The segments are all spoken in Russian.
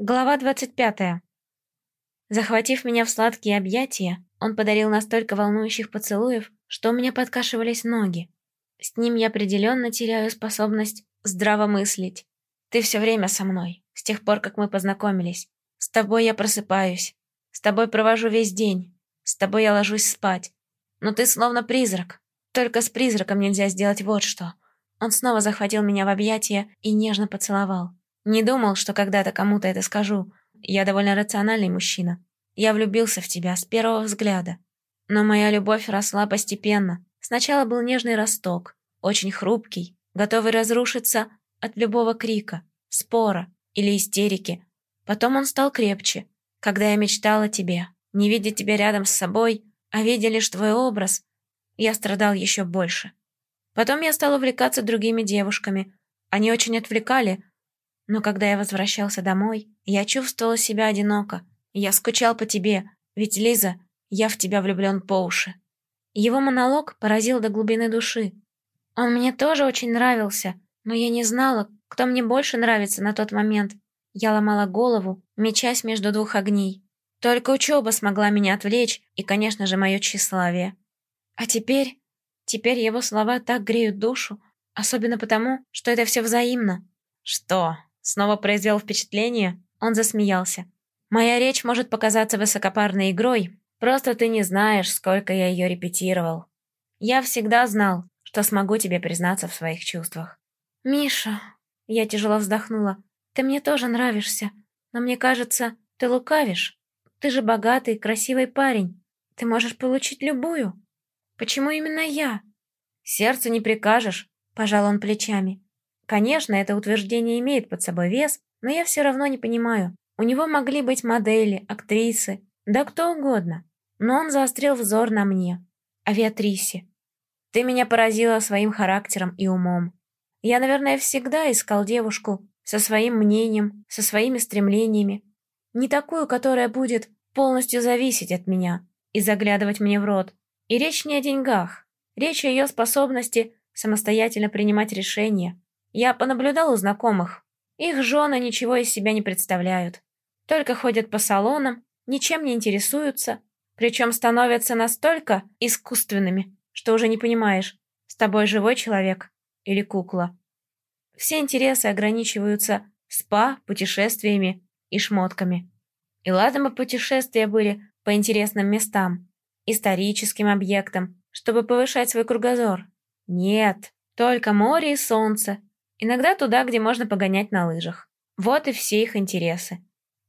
Глава 25. Захватив меня в сладкие объятия, он подарил настолько волнующих поцелуев, что у меня подкашивались ноги. С ним я определенно теряю способность здраво мыслить. Ты все время со мной, с тех пор, как мы познакомились. С тобой я просыпаюсь. С тобой провожу весь день. С тобой я ложусь спать. Но ты словно призрак. Только с призраком нельзя сделать вот что. Он снова захватил меня в объятия и нежно поцеловал. Не думал, что когда-то кому-то это скажу. Я довольно рациональный мужчина. Я влюбился в тебя с первого взгляда. Но моя любовь росла постепенно. Сначала был нежный росток, очень хрупкий, готовый разрушиться от любого крика, спора или истерики. Потом он стал крепче, когда я мечтала о тебе. Не видя тебя рядом с собой, а видя лишь твой образ, я страдал еще больше. Потом я стал увлекаться другими девушками. Они очень отвлекали, но когда я возвращался домой, я чувствовала себя одиноко. Я скучал по тебе, ведь, Лиза, я в тебя влюблен по уши. Его монолог поразил до глубины души. Он мне тоже очень нравился, но я не знала, кто мне больше нравится на тот момент. Я ломала голову, мечась между двух огней. Только учеба смогла меня отвлечь и, конечно же, мое тщеславие. А теперь... Теперь его слова так греют душу, особенно потому, что это все взаимно. «Что, Снова произвел впечатление, он засмеялся. «Моя речь может показаться высокопарной игрой, просто ты не знаешь, сколько я ее репетировал. Я всегда знал, что смогу тебе признаться в своих чувствах». «Миша...» Я тяжело вздохнула. «Ты мне тоже нравишься, но мне кажется, ты лукавишь. Ты же богатый, красивый парень. Ты можешь получить любую. Почему именно я?» «Сердцу не прикажешь», — пожал он плечами. Конечно, это утверждение имеет под собой вес, но я все равно не понимаю. У него могли быть модели, актрисы, да кто угодно. Но он заострил взор на мне, авиатрисе. Ты меня поразила своим характером и умом. Я, наверное, всегда искал девушку со своим мнением, со своими стремлениями. Не такую, которая будет полностью зависеть от меня и заглядывать мне в рот. И речь не о деньгах. Речь о ее способности самостоятельно принимать решения, я понаблюдал у знакомых. Их жены ничего из себя не представляют. Только ходят по салонам, ничем не интересуются, причем становятся настолько искусственными, что уже не понимаешь, с тобой живой человек или кукла. Все интересы ограничиваются спа, путешествиями и шмотками. И ладно бы путешествия были по интересным местам, историческим объектам, чтобы повышать свой кругозор. Нет, только море и солнце, Иногда туда, где можно погонять на лыжах. Вот и все их интересы.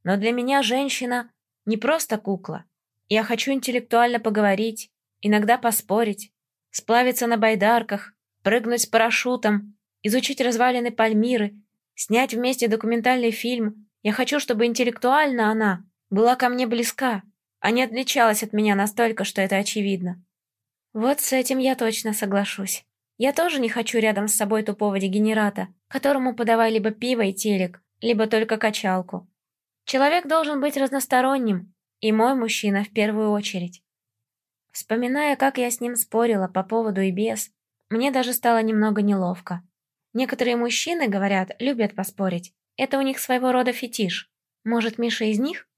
Но для меня женщина не просто кукла. Я хочу интеллектуально поговорить, иногда поспорить, сплавиться на байдарках, прыгнуть с парашютом, изучить развалины Пальмиры, снять вместе документальный фильм. Я хочу, чтобы интеллектуально она была ко мне близка, а не отличалась от меня настолько, что это очевидно. Вот с этим я точно соглашусь. Я тоже не хочу рядом с собой тупого дегенерата, которому подавай либо пиво и телек, либо только качалку. Человек должен быть разносторонним, и мой мужчина в первую очередь. Вспоминая, как я с ним спорила по поводу и без, мне даже стало немного неловко. Некоторые мужчины, говорят, любят поспорить. Это у них своего рода фетиш. Может, Миша из них?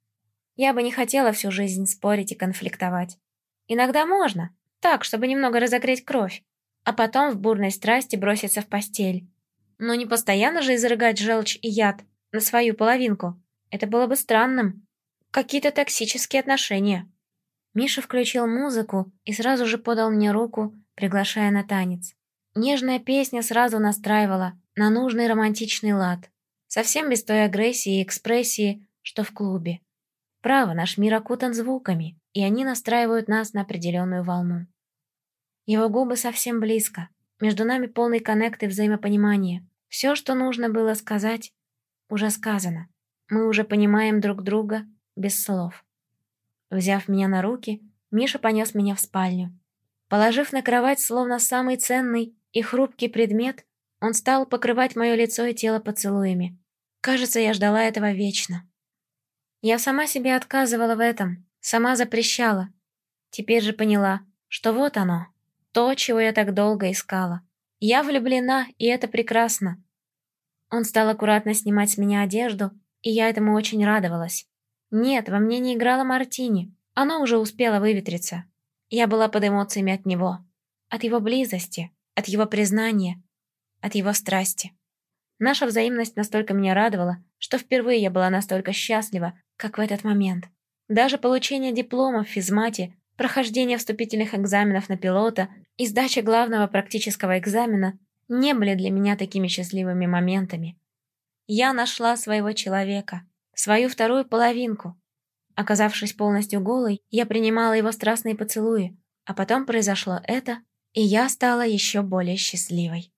Я бы не хотела всю жизнь спорить и конфликтовать. Иногда можно, так, чтобы немного разогреть кровь а потом в бурной страсти броситься в постель. Но не постоянно же изрыгать желчь и яд на свою половинку. Это было бы странным. Какие-то токсические отношения. Миша включил музыку и сразу же подал мне руку, приглашая на танец. Нежная песня сразу настраивала на нужный романтичный лад. Совсем без той агрессии и экспрессии, что в клубе. Право, наш мир окутан звуками, и они настраивают нас на определенную волну. Его губы совсем близко. Между нами полный коннект и взаимопонимание. Все, что нужно было сказать, уже сказано. Мы уже понимаем друг друга без слов. Взяв меня на руки, Миша понес меня в спальню. Положив на кровать словно самый ценный и хрупкий предмет, он стал покрывать мое лицо и тело поцелуями. Кажется, я ждала этого вечно. Я сама себе отказывала в этом, сама запрещала. Теперь же поняла, что вот оно, то, чего я так долго искала. Я влюблена, и это прекрасно. Он стал аккуратно снимать с меня одежду, и я этому очень радовалась. Нет, во мне не играло мартини, оно уже успело выветриться. Я была под эмоциями от него, от его близости, от его признания, от его страсти. Наша взаимность настолько меня радовала, что впервые я была настолько счастлива, как в этот момент. Даже получение диплома в физмате, прохождение вступительных экзаменов на пилота и сдача главного практического экзамена не были для меня такими счастливыми моментами. Я нашла своего человека, свою вторую половинку. Оказавшись полностью голой, я принимала его страстные поцелуи, а потом произошло это, и я стала еще более счастливой.